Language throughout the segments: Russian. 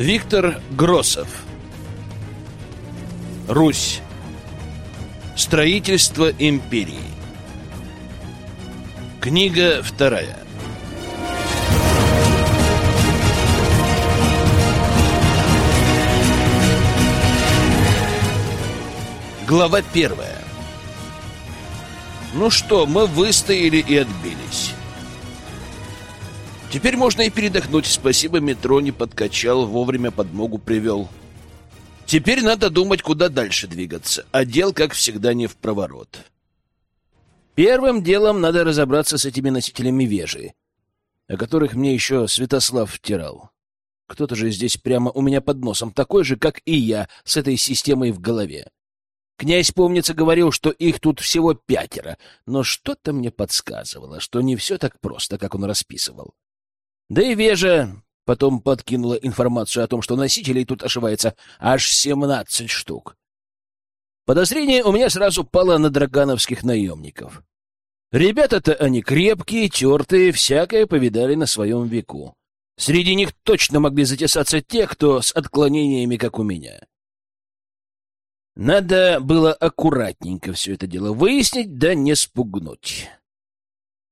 Виктор Гросов. Русь. Строительство империи. Книга вторая. Глава первая. Ну что, мы выстояли и отбились Теперь можно и передохнуть. Спасибо, метро не подкачал, вовремя подмогу привел. Теперь надо думать, куда дальше двигаться. А дел, как всегда, не в проворот. Первым делом надо разобраться с этими носителями вежи, о которых мне еще Святослав втирал. Кто-то же здесь прямо у меня под носом, такой же, как и я, с этой системой в голове. Князь, помнится, говорил, что их тут всего пятеро, но что-то мне подсказывало, что не все так просто, как он расписывал. Да и Вежа потом подкинула информацию о том, что носителей тут ошивается аж семнадцать штук. Подозрение у меня сразу пало на драгановских наемников. Ребята-то они крепкие, тертые, всякое повидали на своем веку. Среди них точно могли затесаться те, кто с отклонениями, как у меня. Надо было аккуратненько все это дело выяснить, да не спугнуть.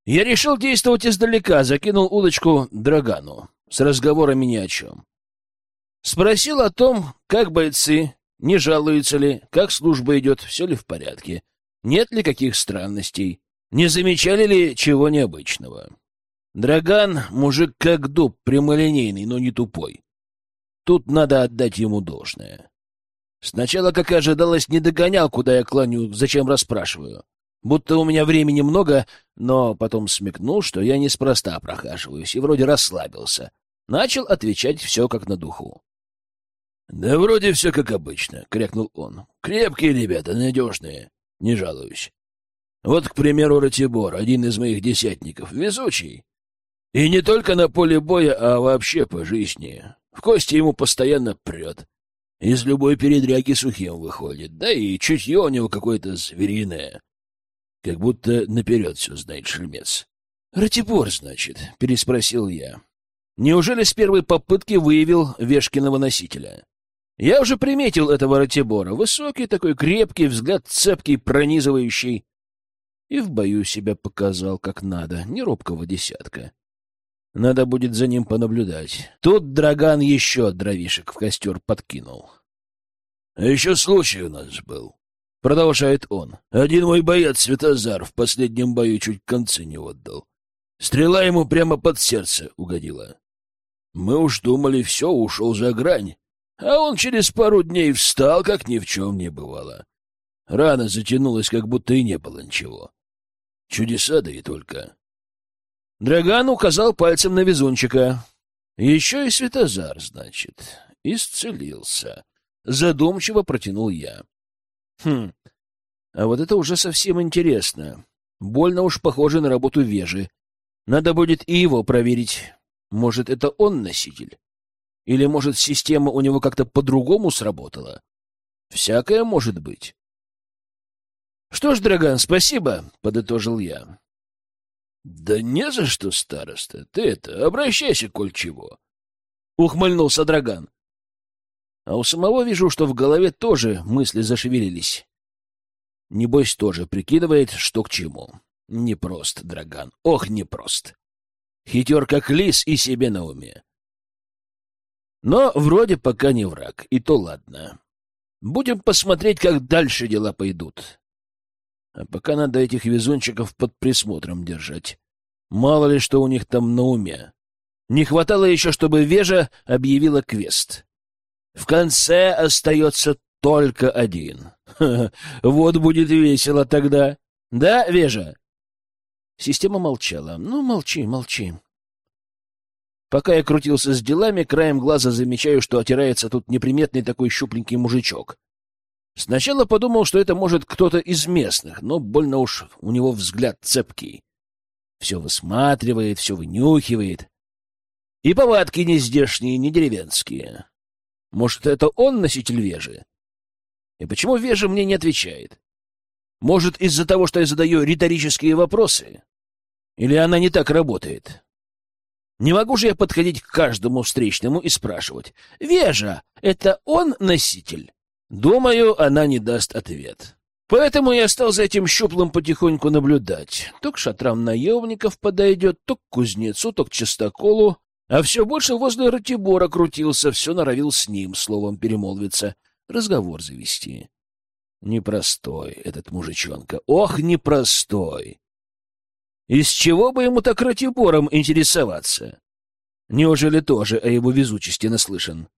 Я решил действовать издалека, закинул удочку Драгану с разговорами ни о чем. Спросил о том, как бойцы, не жалуются ли, как служба идет, все ли в порядке, нет ли каких странностей, не замечали ли чего необычного. Драган — мужик как дуб, прямолинейный, но не тупой. Тут надо отдать ему должное. Сначала, как и ожидалось, не догонял, куда я клоню, зачем расспрашиваю будто у меня времени много, но потом смекнул, что я неспроста прохаживаюсь, и вроде расслабился. Начал отвечать все как на духу. — Да вроде все как обычно, — крякнул он. — Крепкие ребята, надежные, не жалуюсь. Вот, к примеру, Ратибор, один из моих десятников, везучий. И не только на поле боя, а вообще по жизни. В кости ему постоянно прет. Из любой передряги сухим выходит, да и чутье у него какое-то звериное. Как будто наперед все знает шельмец. «Ратибор, значит?» — переспросил я. «Неужели с первой попытки выявил Вешкиного носителя?» Я уже приметил этого Ратибора. Высокий такой, крепкий, взгляд цепкий, пронизывающий. И в бою себя показал как надо, не робкого десятка. Надо будет за ним понаблюдать. Тут Драган еще дровишек в костер подкинул. — А еще случай у нас был. — продолжает он. «Один мой боец, Светозар, в последнем бою чуть концы не отдал. Стрела ему прямо под сердце угодила. Мы уж думали, все, ушел за грань. А он через пару дней встал, как ни в чем не бывало. Рана затянулась, как будто и не было ничего. Чудеса, да и только». Драган указал пальцем на везунчика. «Еще и Светозар, значит. Исцелился». Задумчиво протянул я. Хм, а вот это уже совсем интересно. Больно уж похоже на работу Вежи. Надо будет и его проверить. Может, это он носитель? Или, может, система у него как-то по-другому сработала? Всякое может быть. Что ж, Драган, спасибо, — подытожил я. Да не за что, староста. Ты это, обращайся, коль чего. Ухмыльнулся Драган. А у самого вижу, что в голове тоже мысли зашевелились. Небось, тоже прикидывает, что к чему. Непрост, Драган, ох, непрост. Хитер как лис и себе на уме. Но вроде пока не враг, и то ладно. Будем посмотреть, как дальше дела пойдут. А пока надо этих везунчиков под присмотром держать. Мало ли, что у них там на уме. Не хватало еще, чтобы Вежа объявила квест. В конце остается только один. вот будет весело тогда. Да, Вежа? Система молчала. Ну, молчи, молчи. Пока я крутился с делами, краем глаза замечаю, что отирается тут неприметный такой щупленький мужичок. Сначала подумал, что это может кто-то из местных, но больно уж у него взгляд цепкий. Все высматривает, все вынюхивает. И повадки не здешние, не деревенские. Может, это он носитель вежи? И почему вежа мне не отвечает? Может, из-за того, что я задаю риторические вопросы? Или она не так работает? Не могу же я подходить к каждому встречному и спрашивать, «Вежа, это он носитель?» Думаю, она не даст ответ. Поэтому я стал за этим щуплым потихоньку наблюдать. То к шатрам наемников подойдет, то к кузнецу, то к чистоколу, а все больше возле Ратибора крутился, все норовил с ним, словом перемолвиться, разговор завести. Непростой этот мужичонка, ох, непростой! Из чего бы ему так Ратибором интересоваться? Неужели тоже о его везучести наслышан?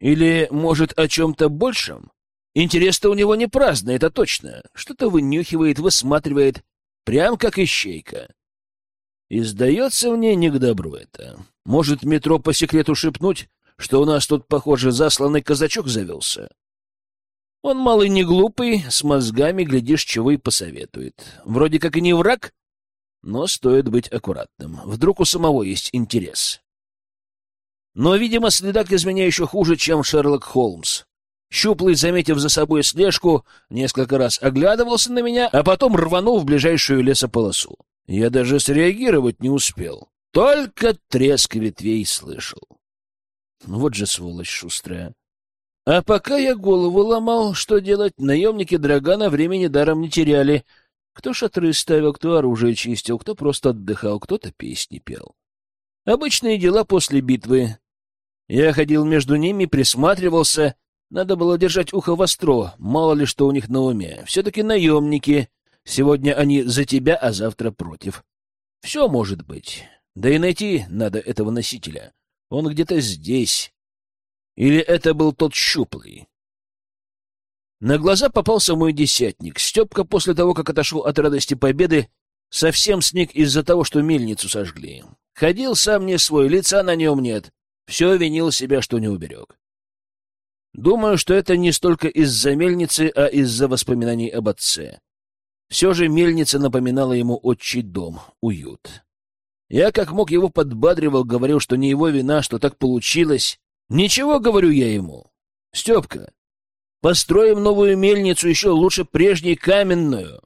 Или, может, о чем-то большем? Интерес-то у него не праздный, это точно. Что-то вынюхивает, высматривает, прям как ищейка. И сдается мне не к добру это. Может, метро по секрету шепнуть, что у нас тут, похоже, засланный казачок завелся? Он малый не глупый, с мозгами, глядишь, чего и посоветует. Вроде как и не враг, но стоит быть аккуратным. Вдруг у самого есть интерес. Но, видимо, следак из меня еще хуже, чем Шерлок Холмс. Щуплый, заметив за собой слежку, несколько раз оглядывался на меня, а потом рванул в ближайшую лесополосу. Я даже среагировать не успел. Только треск ветвей слышал. Вот же сволочь шустрая. А пока я голову ломал, что делать, наемники Драгана времени даром не теряли. Кто шатры ставил, кто оружие чистил, кто просто отдыхал, кто-то песни пел. Обычные дела после битвы. Я ходил между ними, присматривался. Надо было держать ухо востро, мало ли что у них на уме. Все-таки наемники. Сегодня они за тебя, а завтра против. Все может быть. Да и найти надо этого носителя. Он где-то здесь. Или это был тот щуплый? На глаза попался мой десятник. Степка после того, как отошел от радости победы, совсем сник из-за того, что мельницу сожгли. Ходил сам не свой, лица на нем нет. Все винил себя, что не уберег. Думаю, что это не столько из-за мельницы, а из-за воспоминаний об отце. Все же мельница напоминала ему отчий дом, уют. Я как мог его подбадривал, говорил, что не его вина, что так получилось. Ничего, говорю я ему. Степка, построим новую мельницу, еще лучше прежней каменную.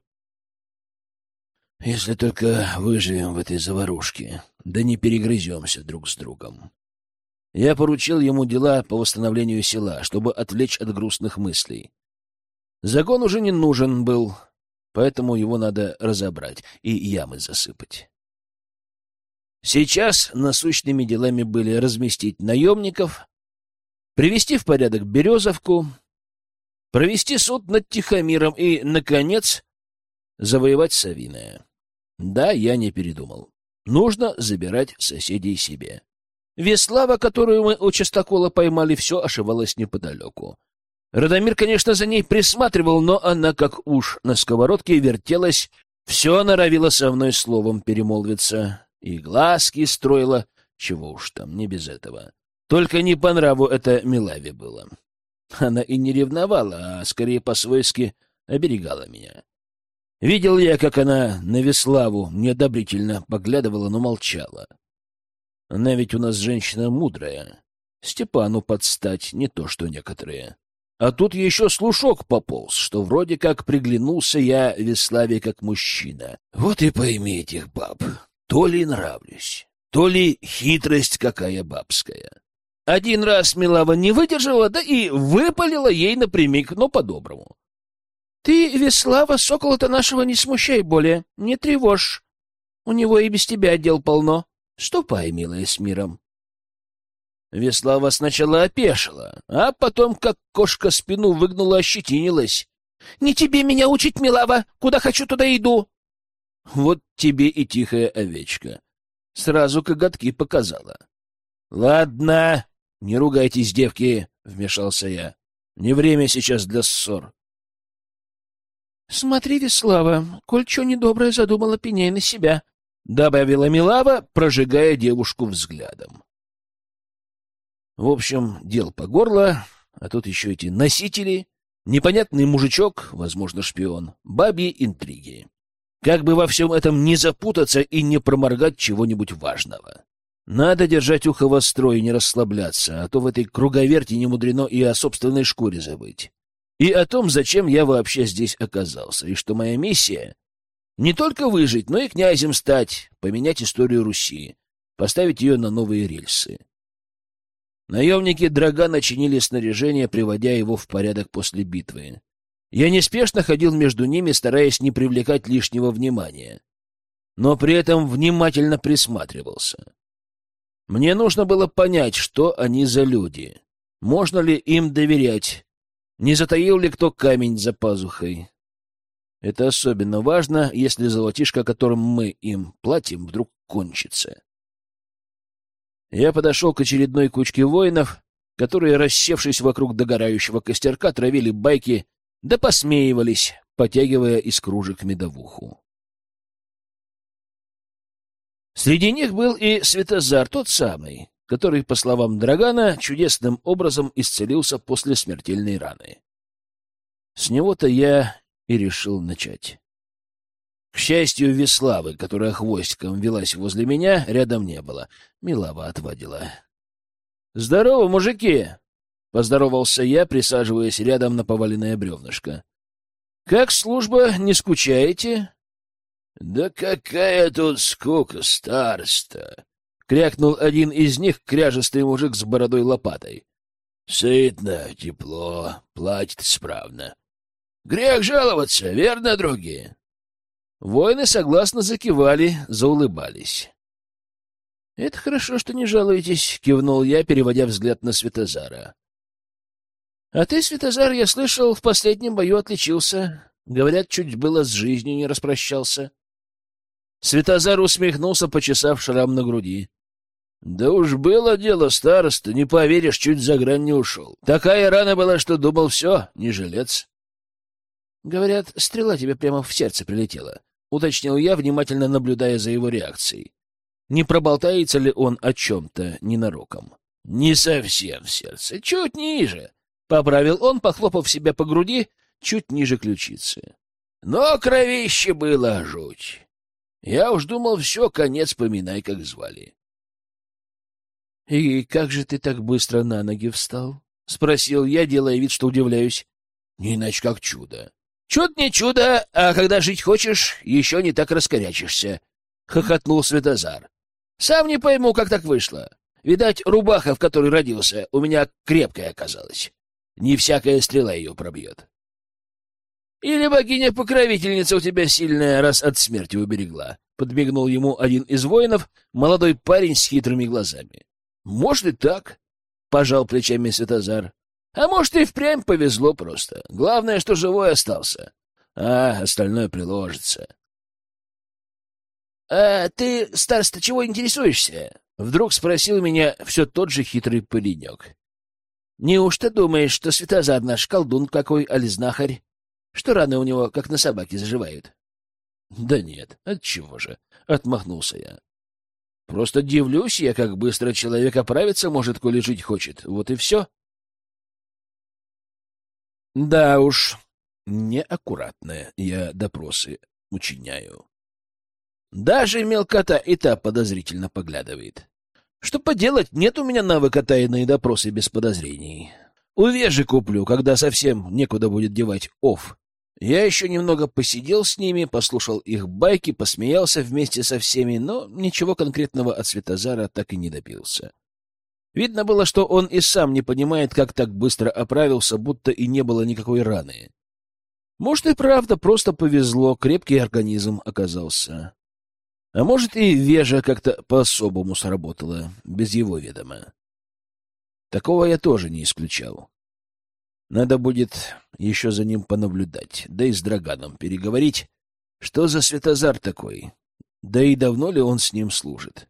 Если только выживем в этой заварушке, да не перегрыземся друг с другом. Я поручил ему дела по восстановлению села, чтобы отвлечь от грустных мыслей. Загон уже не нужен был, поэтому его надо разобрать и ямы засыпать. Сейчас насущными делами были разместить наемников, привести в порядок Березовку, провести суд над Тихомиром и, наконец, завоевать Савиное. Да, я не передумал. Нужно забирать соседей себе. Веслава, которую мы у частокола поймали, все ошивалась неподалеку. Радомир, конечно, за ней присматривал, но она, как уж на сковородке, вертелась, все норовила со мной словом перемолвиться. И глазки строила, чего уж там, не без этого. Только не по нраву это Милаве было. Она и не ревновала, а скорее по-свойски оберегала меня. Видел я, как она на Веславу неодобрительно поглядывала, но молчала. Она ведь у нас женщина мудрая. Степану подстать, не то что некоторые. А тут еще слушок пополз, что вроде как приглянулся я Веславе как мужчина. Вот и пойми этих баб. То ли нравлюсь, то ли хитрость какая бабская. Один раз Милава не выдержала, да и выпалила ей напрямик, но по-доброму. — Ты, Веслава, сокола-то нашего не смущай более, не тревожь. У него и без тебя дел полно. Ступай, милая, с миром. Веслава сначала опешила, а потом, как кошка спину выгнула, ощетинилась. — Не тебе меня учить, Милава! Куда хочу, туда иду! Вот тебе и тихая овечка. Сразу коготки показала. — Ладно, не ругайтесь, девки, — вмешался я. Не время сейчас для ссор. — Смотри, Веслава, коль что недоброе задумала, пеняй на себя, — добавила Милава, прожигая девушку взглядом. В общем, дел по горло, а тут еще эти носители, непонятный мужичок, возможно, шпион, бабьи интриги. Как бы во всем этом не запутаться и не проморгать чего-нибудь важного. Надо держать ухо востро и не расслабляться, а то в этой круговерти не мудрено и о собственной шкуре забыть. И о том, зачем я вообще здесь оказался, и что моя миссия — не только выжить, но и князем стать, поменять историю Руси. поставить ее на новые рельсы. Наемники Драгана чинили снаряжение, приводя его в порядок после битвы. Я неспешно ходил между ними, стараясь не привлекать лишнего внимания, но при этом внимательно присматривался. Мне нужно было понять, что они за люди. Можно ли им доверять? Не затаил ли кто камень за пазухой? Это особенно важно, если золотишко, которым мы им платим, вдруг кончится. Я подошел к очередной кучке воинов, которые, рассевшись вокруг догорающего костерка, травили байки, да посмеивались, потягивая из кружек медовуху. Среди них был и Светозар, тот самый, который, по словам Драгана, чудесным образом исцелился после смертельной раны. С него-то я и решил начать. К счастью, Веславы, которая хвостиком велась возле меня, рядом не было. Милава отводила. — Здорово, мужики! — поздоровался я, присаживаясь рядом на поваленное бревнышко. — Как служба, не скучаете? — Да какая тут скука, староста! — крякнул один из них, кряжестый мужик с бородой лопатой. — Сытно, тепло, платит справно. Грех жаловаться, верно, другие? Воины согласно закивали, заулыбались. — Это хорошо, что не жалуетесь, — кивнул я, переводя взгляд на Светозара. — А ты, Светозар, я слышал, в последнем бою отличился. Говорят, чуть было с жизнью не распрощался. Светозар усмехнулся, почесав шрам на груди. — Да уж было дело, староста, не поверишь, чуть за грань не ушел. Такая рана была, что думал, все, не жилец. — Говорят, стрела тебе прямо в сердце прилетела. — уточнил я, внимательно наблюдая за его реакцией. Не проболтается ли он о чем-то ненароком? — Не совсем в сердце, чуть ниже, — поправил он, похлопав себя по груди, чуть ниже ключицы. Но кровище было жуть. Я уж думал, все, конец поминай, как звали. — И как же ты так быстро на ноги встал? — спросил я, делая вид, что удивляюсь. — Не иначе как чудо. Чудо не чудо, а когда жить хочешь, еще не так раскорячишься, — хохотнул Светозар. — Сам не пойму, как так вышло. Видать, рубаха, в которой родился, у меня крепкая оказалась. Не всякая стрела ее пробьет. Или богиня-покровительница у тебя сильная, раз от смерти уберегла, — подмигнул ему один из воинов, молодой парень с хитрыми глазами. — Может и так, — пожал плечами Светозар. А может, и впрямь повезло просто. Главное, что живой остался. А остальное приложится. — А ты, староста, чего интересуешься? — вдруг спросил меня все тот же хитрый паренек. — Неужто думаешь, что Светозар наш колдун какой, али знахарь? Что раны у него, как на собаке, заживают? — Да нет, отчего же, — отмахнулся я. — Просто дивлюсь я, как быстро человек оправиться может, коли жить хочет. Вот и все. — да уж, неаккуратно я допросы учиняю. Даже мелкота и та подозрительно поглядывает. Что поделать, нет у меня навыка тайные допросы без подозрений. Увежи куплю, когда совсем некуда будет девать ов. Я еще немного посидел с ними, послушал их байки, посмеялся вместе со всеми, но ничего конкретного от Светозара так и не добился. Видно было, что он и сам не понимает, как так быстро оправился, будто и не было никакой раны. Может, и правда просто повезло, крепкий организм оказался. А может, и вежа как-то по-особому сработала, без его ведома. Такого я тоже не исключал. Надо будет еще за ним понаблюдать, да и с Драганом переговорить, что за Светозар такой, да и давно ли он с ним служит.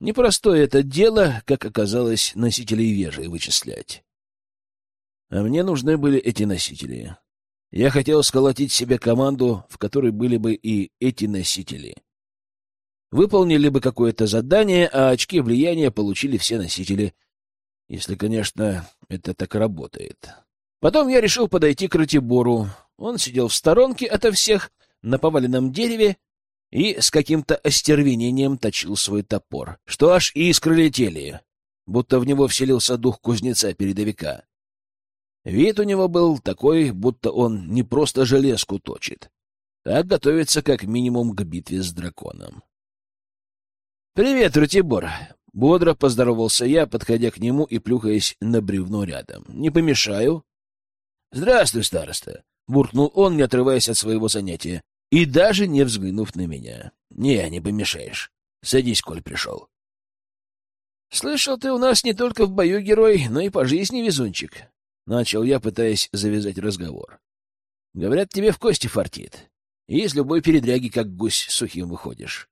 Непростое это дело, как оказалось, носителей вежи вычислять. А мне нужны были эти носители. Я хотел сколотить себе команду, в которой были бы и эти носители. Выполнили бы какое-то задание, а очки влияния получили все носители. Если, конечно, это так работает. Потом я решил подойти к Ратибору. Он сидел в сторонке ото всех, на поваленном дереве, и с каким-то остервенением точил свой топор, что аж искры летели, будто в него вселился дух кузнеца-передовика. Вид у него был такой, будто он не просто железку точит, а готовится как минимум к битве с драконом. «Привет, Ратибор!» — бодро поздоровался я, подходя к нему и плюхаясь на бревно рядом. «Не помешаю?» «Здравствуй, староста!» — буркнул он, не отрываясь от своего занятия, и даже не взглянув на меня. «Не, не помешаешь. Садись, коль пришел». «Слышал, ты у нас не только в бою герой, но и по жизни везунчик», — начал я, пытаясь завязать разговор. «Говорят, тебе в кости фартит, и из любой передряги как гусь сухим выходишь.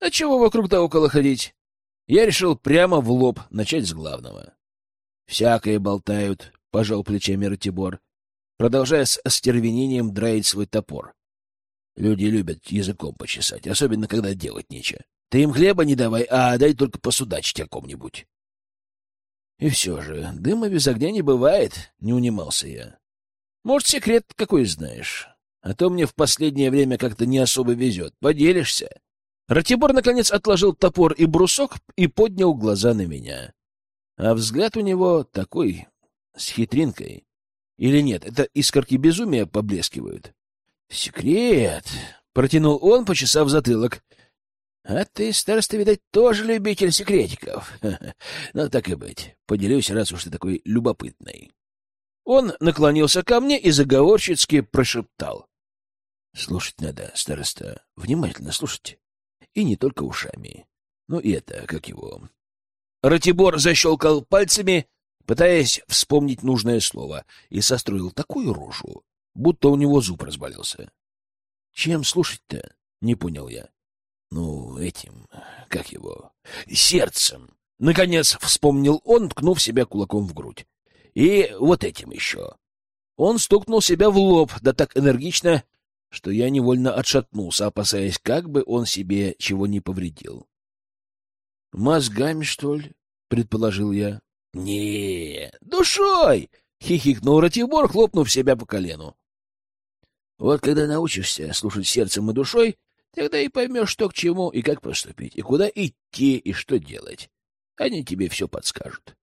А чего вокруг да около ходить? Я решил прямо в лоб начать с главного. Всякое болтают, — пожал плечами Ратибор, продолжая с остервенением драить свой топор. Люди любят языком почесать, особенно когда делать нечего. Ты им хлеба не давай, а дай только посудачить о ком-нибудь. И все же, дыма без огня не бывает, — не унимался я. Может, секрет какой знаешь? А то мне в последнее время как-то не особо везет. Поделишься? Ратибор, наконец, отложил топор и брусок и поднял глаза на меня. А взгляд у него такой, с хитринкой. Или нет, это искорки безумия поблескивают? Секрет, — протянул он, почесав затылок. А ты, староста, видать, тоже любитель секретиков. Ну, так и быть. Поделюсь, раз уж ты такой любопытный. Он наклонился ко мне и заговорщицки прошептал. — Слушать надо, староста, внимательно слушать. И не только ушами. Ну и это, как его... Ратибор защелкал пальцами, пытаясь вспомнить нужное слово, и состроил такую рожу, будто у него зуб разболелся. — Чем слушать-то? — не понял я. — Ну, этим, как его, сердцем. Наконец вспомнил он, ткнув себя кулаком в грудь. И вот этим еще. Он стукнул себя в лоб, да так энергично, что я невольно отшатнулся, опасаясь, как бы он себе чего не повредил. — Мозгами, что ли? — предположил я. — Не, душой! — хихикнул Ратибор, хлопнув себя по колену. — Вот когда научишься слушать сердцем и душой, тогда и поймешь, что к чему и как поступить, и куда идти, и что делать. Они тебе все подскажут.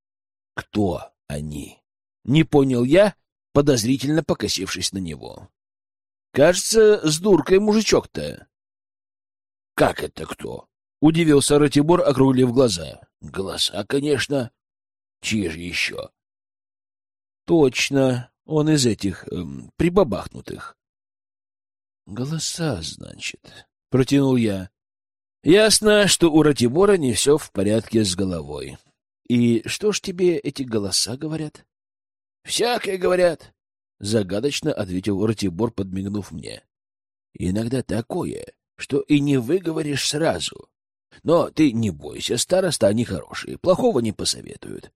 — Кто они? — не понял я, подозрительно покосившись на него. Кажется, с дуркой мужичок-то. — Как это кто? — удивился Ратибор, округлив глаза. — Голоса, конечно. Чьи же еще? — Точно, он из этих эм, прибабахнутых. — Голоса, значит, — протянул я. Ясно, что у Ратибора не все в порядке с головой. И что ж тебе эти голоса говорят? — Всякое говорят. — загадочно ответил Ратибор, подмигнув мне. — Иногда такое, что и не выговоришь сразу. Но ты не бойся, староста они хорошие, плохого не посоветуют.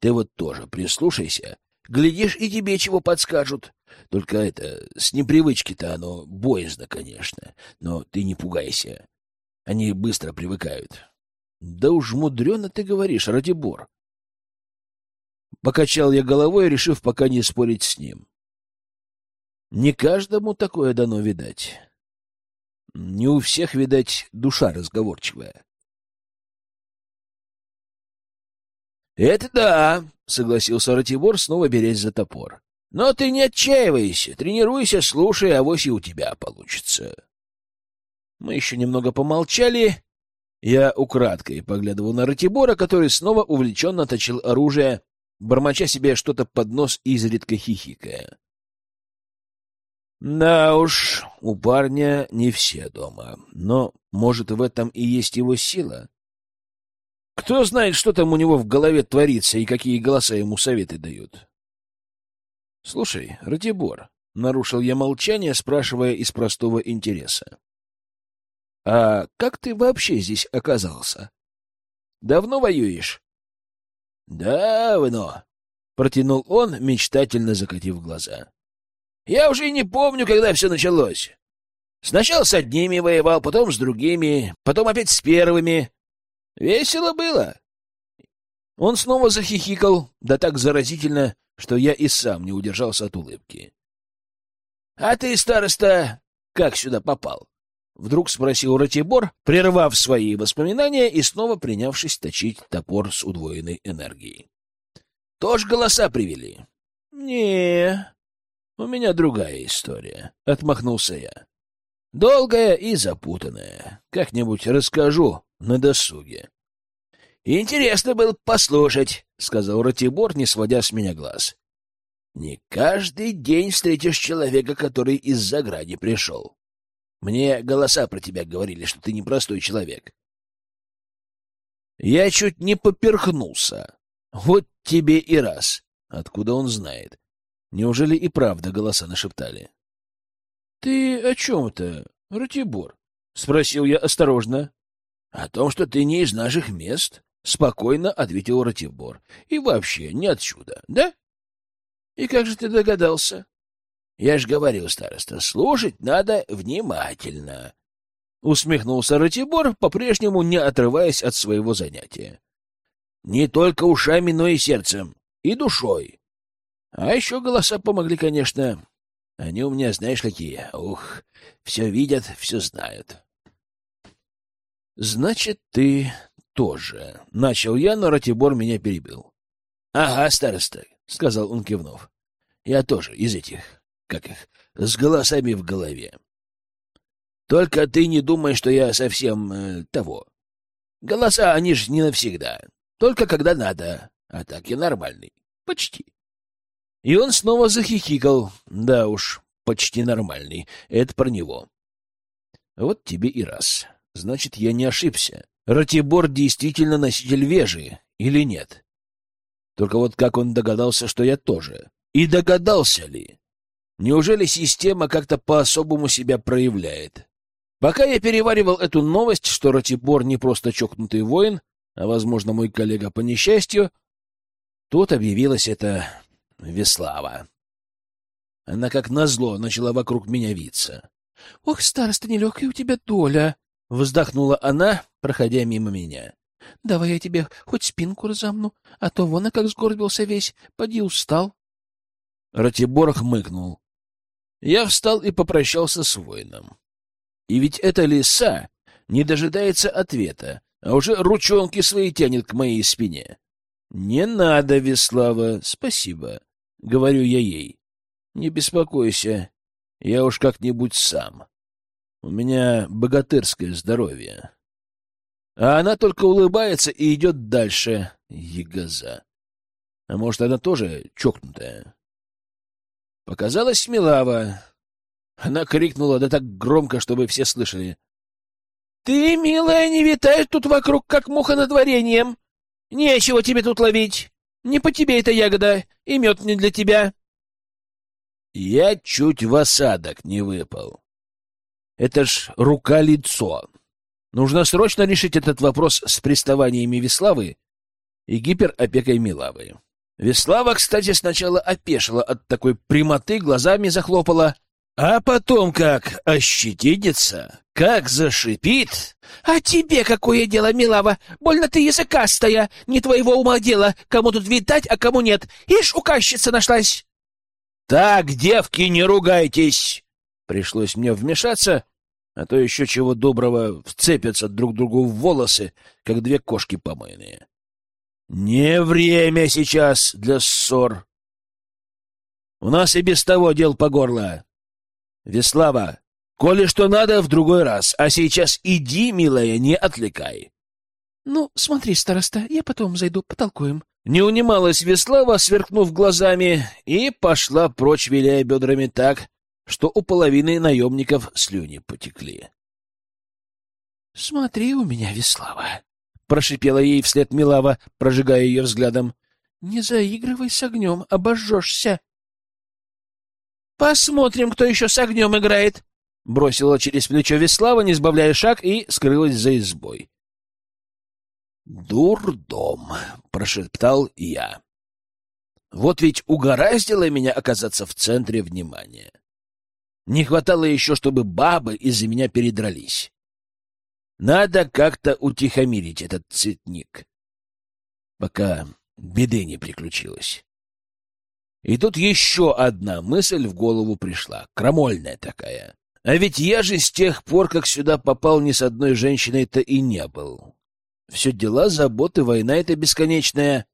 Ты вот тоже прислушайся, глядишь, и тебе чего подскажут. Только это, с непривычки-то оно боязно, конечно, но ты не пугайся. Они быстро привыкают. Да уж мудрено ты говоришь, Радибор. Покачал я головой, решив пока не спорить с ним. Не каждому такое дано видать. Не у всех, видать, душа разговорчивая. «Это да», — согласился Ратибор, снова берясь за топор. «Но ты не отчаивайся, тренируйся, слушай, а вось и у тебя получится». Мы еще немного помолчали, я украдкой поглядывал на Ратибора, который снова увлеченно точил оружие, бормоча себе что-то под нос, изредка хихикая. Да уж, у парня не все дома, но, может, в этом и есть его сила. Кто знает, что там у него в голове творится и какие голоса ему советы дают. — Слушай, Ратибор, — нарушил я молчание, спрашивая из простого интереса. А как ты вообще здесь оказался? Давно воюешь? Давно, протянул он, мечтательно закатив глаза. Я уже и не помню, когда все началось. Сначала с одними воевал, потом с другими, потом опять с первыми. Весело было. Он снова захихикал, да так заразительно, что я и сам не удержался от улыбки. — А ты, староста, как сюда попал? Вдруг спросил Ратибор, прервав свои воспоминания и снова принявшись точить топор с удвоенной энергией. — Тоже голоса привели? — Не, у меня другая история, — отмахнулся я. — Долгая и запутанная. Как-нибудь расскажу, на досуге. «Интересно было послушать», — сказал Ратибор, не сводя с меня глаз. «Не каждый день встретишь человека, который из-за грани пришел. Мне голоса про тебя говорили, что ты непростой человек». Я чуть не поперхнулся. Вот тебе и раз. Откуда он знает? Неужели и правда голоса нашептали? — Ты о чем-то, Ратибор? — спросил я осторожно. — О том, что ты не из наших мест, — спокойно ответил Ратибор. — И вообще не отсюда, да? — И как же ты догадался? — Я ж говорил, староста, слушать надо внимательно. Усмехнулся Ратибор, по-прежнему не отрываясь от своего занятия. — Не только ушами, но и сердцем, и душой. А еще голоса помогли, конечно. Они у меня, знаешь, какие. Ух, все видят, все знают. Значит, ты тоже. Начал я, но Ратибор меня перебил. Ага, староста, сказал он, кивнув. Я тоже из этих, как их, с голосами в голове. Только ты не думай, что я совсем э, того. Голоса, они ж не навсегда. Только когда надо. А так я нормальный. Почти. И он снова захихикал. Да уж, почти нормальный. Это про него. Вот тебе и раз. Значит, я не ошибся. Ратибор действительно носитель вежи или нет? Только вот как он догадался, что я тоже? И догадался ли? Неужели система как-то по-особому себя проявляет? Пока я переваривал эту новость, что Ратибор не просто чокнутый воин, а, возможно, мой коллега по несчастью, тут объявилась эта Веслава. Она, как назло, начала вокруг меня виться. — Ох, староста, нелегкая у тебя доля! — вздохнула она, проходя мимо меня. — Давай я тебе хоть спинку разомну, а то вон, как сгорбился весь, поди устал. Ратибор хмыкнул. Я встал и попрощался с воином. И ведь эта лиса не дожидается ответа, а уже ручонки свои тянет к моей спине. — Не надо, Веслава, спасибо. — говорю я ей. — Не беспокойся, я уж как-нибудь сам. У меня богатырское здоровье. А она только улыбается и идет дальше, ягоза. А может, она тоже чокнутая? Показалась Милава. Она крикнула, да так громко, чтобы все слышали. — Ты, милая, не витаешь тут вокруг, как муха над вареньем. Нечего тебе тут ловить. Не по тебе эта ягода, и мед не для тебя. Я чуть в осадок не выпал. Это ж рука-лицо. Нужно срочно решить этот вопрос с приставаниями Веславы и гиперопекой Милавы. Веслава, кстати, сначала опешила от такой прямоты, глазами захлопала, а потом как ощетинится, как зашипит. — А тебе какое дело, милава? Больно ты языкастая. Не твоего ума дело, кому тут витать, а кому нет. Ишь, указчица нашлась. — Так, девки, не ругайтесь. Пришлось мне вмешаться, а то еще чего доброго вцепятся друг другу в волосы, как две кошки помойные. Не время сейчас для ссор. У нас и без того дел по горло. Веслава, коли что надо, в другой раз. А сейчас иди, милая, не отвлекай. Ну, смотри, староста, я потом зайду, потолкуем. Не унималась Веслава, сверкнув глазами, и пошла прочь, виляя бедрами так, что у половины наемников слюни потекли. — Смотри у меня, Веслава, — прошипела ей вслед Милава, прожигая ее взглядом. — Не заигрывай с огнем, обожжешься. Посмотрим, кто еще с огнем играет. Бросила через плечо Веслава, не сбавляя шаг, и скрылась за избой. «Дурдом!» — прошептал я. «Вот ведь угораздило меня оказаться в центре внимания. Не хватало еще, чтобы бабы из-за меня передрались. Надо как-то утихомирить этот цветник, пока беды не приключилось». И тут еще одна мысль в голову пришла, крамольная такая. А ведь я же с тех пор, как сюда попал, ни с одной женщиной-то и не был. Все дела, заботы, война эта бесконечная.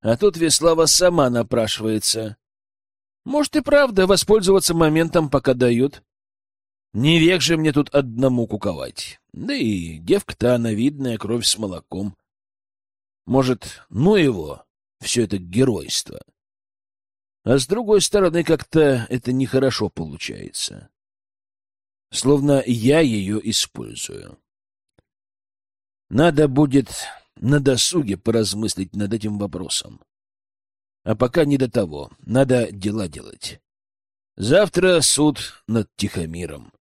А тут Веслава сама напрашивается. Может и правда воспользоваться моментом, пока дают. Не век же мне тут одному куковать. Да и девка-то она видная, кровь с молоком. Может, ну его, все это геройство. А с другой стороны, как-то это нехорошо получается. Словно я ее использую. Надо будет на досуге поразмыслить над этим вопросом. А пока не до того. Надо дела делать. Завтра суд над Тихомиром.